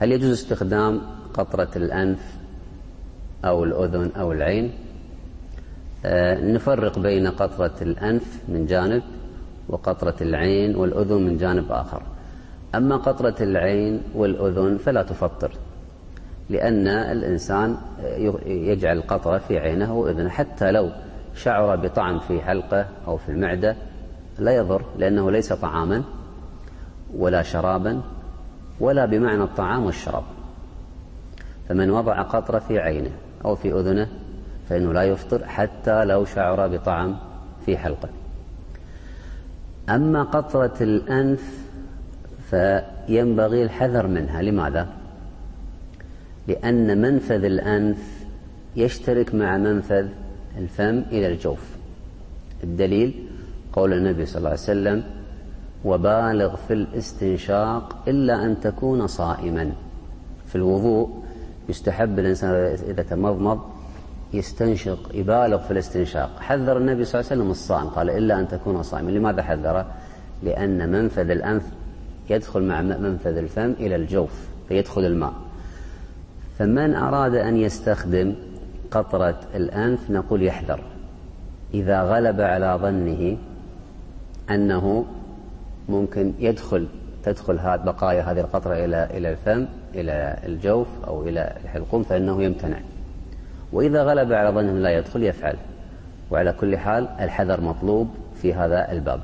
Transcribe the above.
هل يجوز استخدام قطرة الأنف أو الأذن أو العين؟ آه، نفرق بين قطرة الأنف من جانب وقطرة العين والأذن من جانب آخر. أما قطرة العين والأذن فلا تفطر لأن الإنسان يجعل القطرة في عينه وأذنه. حتى لو شعر بطعم في حلقة أو في المعدة لا يضر لأنه ليس طعاما ولا شرابا ولا بمعنى الطعام والشراب. فمن وضع قطرة في عينه أو في أذنه فإنه لا يفطر حتى لو شعر بطعم في حلقه. أما قطرة الأنف فينبغي الحذر منها. لماذا؟ لأن منفذ الأنف يشترك مع منفذ الفم إلى الجوف. الدليل قول النبي صلى الله عليه وسلم وبالغ في الاستنشاق إلا أن تكون صائما. في الوضوء يستحب الإنسان إذا تمضمض يستنشق يبالغ في الاستنشاق. حذر النبي صلى الله عليه وسلم الصائم قال إلا أن تكون صائما. لماذا حذره؟ لأن منفذ الأنف يدخل مع منفذ الفم إلى الجوف فيدخل الماء. فمن أراد أن يستخدم قطرة الأنف نقول يحذر. إذا غلب على ظنه أنه ممكن يدخل تدخل هذه بقايا هذه القطرة إلى إلى الفم إلى الجوف أو إلى الحلقوم فإنه يمتنع. وإذا غلب على ظنه لا يدخل يفعل. وعلى كل حال الحذر مطلوب في هذا الباب.